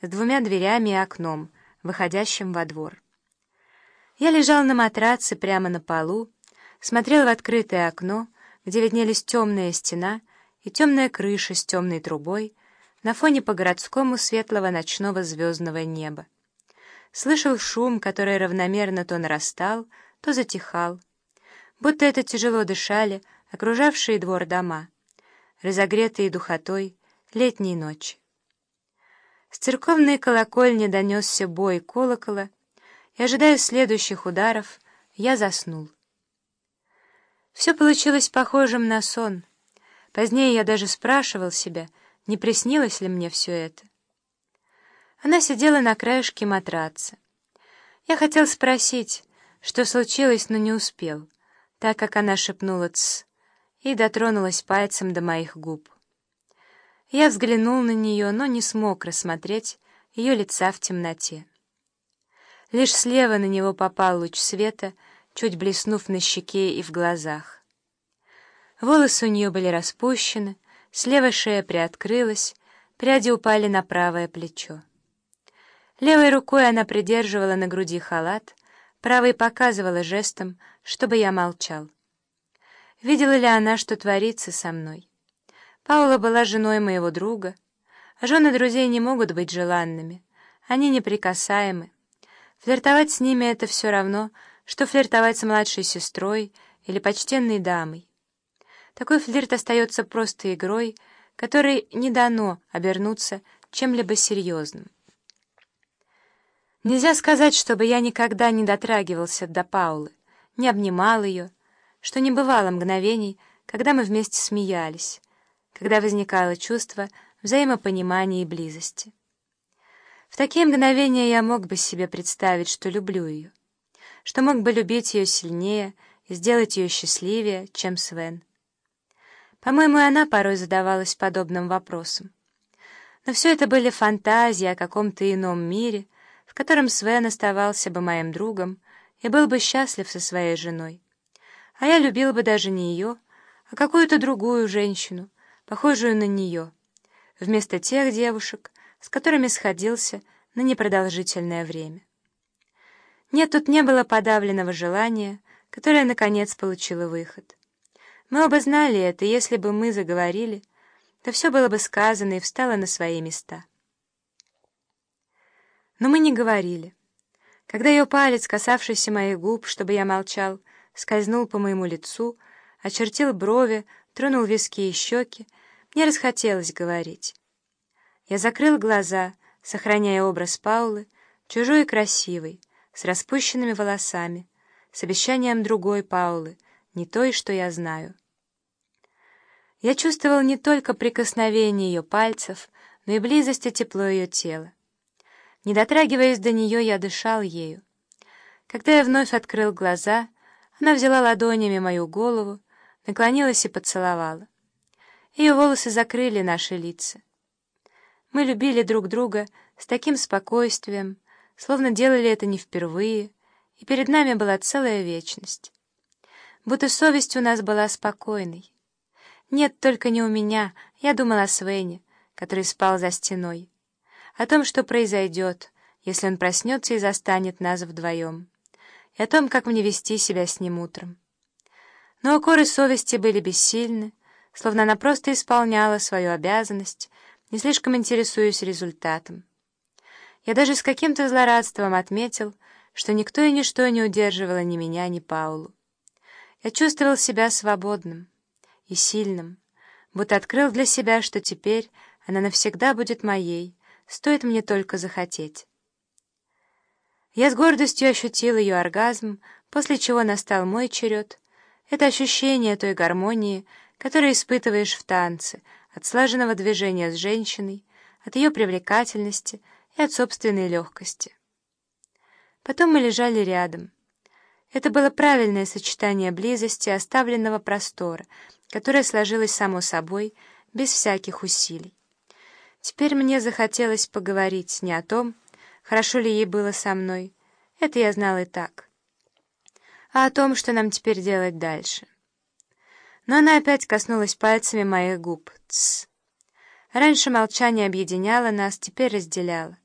с двумя дверями и окном, выходящим во двор. Я лежал на матраце прямо на полу, смотрел в открытое окно, где виднелись темная стена и темная крыша с темной трубой на фоне по-городскому светлого ночного звездного неба. Слышал шум, который равномерно то нарастал, то затихал, будто это тяжело дышали окружавшие двор дома, разогретые духотой летней ночи. С церковной колокольни донесся бой колокола, и, ожидая следующих ударов, я заснул. Все получилось похожим на сон. Позднее я даже спрашивал себя, не приснилось ли мне все это. Она сидела на краешке матраца. Я хотел спросить, что случилось, но не успел, так как она шепнула «ц» и дотронулась пальцем до моих губ. Я взглянул на нее, но не смог рассмотреть ее лица в темноте. Лишь слева на него попал луч света, чуть блеснув на щеке и в глазах. Волосы у нее были распущены, слева шея приоткрылась, пряди упали на правое плечо. Левой рукой она придерживала на груди халат, правой показывала жестом, чтобы я молчал. Видела ли она, что творится со мной? Паула была женой моего друга, жены друзей не могут быть желанными, они неприкасаемы. Флиртовать с ними — это все равно, что флиртовать с младшей сестрой или почтенной дамой. Такой флирт остается просто игрой, которой не дано обернуться чем-либо серьезным. Нельзя сказать, чтобы я никогда не дотрагивался до Паулы, не обнимал ее, что не бывало мгновений, когда мы вместе смеялись, когда возникало чувство взаимопонимания и близости. В такие мгновения я мог бы себе представить, что люблю ее, что мог бы любить ее сильнее и сделать ее счастливее, чем Свен. По-моему, она порой задавалась подобным вопросом. Но все это были фантазии о каком-то ином мире, в котором Свен оставался бы моим другом и был бы счастлив со своей женой. А я любил бы даже не ее, а какую-то другую женщину, похожую на нее, вместо тех девушек, с которыми сходился на непродолжительное время. Нет, тут не было подавленного желания, которое, наконец, получило выход. Мы оба знали это, и если бы мы заговорили, то все было бы сказано и встало на свои места. Но мы не говорили. Когда ее палец, касавшийся моих губ, чтобы я молчал, скользнул по моему лицу, очертил брови, тронул виски и щеки, мне расхотелось говорить. Я закрыл глаза, сохраняя образ Паулы, чужой и красивой, с распущенными волосами, с обещанием другой Паулы, не той, что я знаю. Я чувствовал не только прикосновение ее пальцев, но и близость и тепло ее тела. Не дотрагиваясь до нее, я дышал ею. Когда я вновь открыл глаза, она взяла ладонями мою голову, наклонилась и поцеловала. Ее волосы закрыли наши лица. Мы любили друг друга с таким спокойствием, словно делали это не впервые, и перед нами была целая вечность. Будто совесть у нас была спокойной. Нет, только не у меня, я думала о Свене, который спал за стеной. О том, что произойдет, если он проснется и застанет нас вдвоем. И о том, как мне вести себя с ним утром. Но укоры совести были бессильны, словно она просто исполняла свою обязанность, не слишком интересуясь результатом. Я даже с каким-то злорадством отметил, что никто и ничто не удерживало ни меня, ни Паулу. Я чувствовал себя свободным и сильным, будто открыл для себя, что теперь она навсегда будет моей, стоит мне только захотеть. Я с гордостью ощутил ее оргазм, после чего настал мой черед. Это ощущение той гармонии, которое испытываешь в танце, от слаженного движения с женщиной, от ее привлекательности и от собственной легкости. Потом мы лежали рядом. Это было правильное сочетание близости оставленного простора, которое сложилось само собой, без всяких усилий. Теперь мне захотелось поговорить не о том, хорошо ли ей было со мной, это я знал и так, а о том, что нам теперь делать дальше. Но она опять коснулась пальцами моих губ. Тсс. Раньше молчание объединяло нас, теперь разделяло.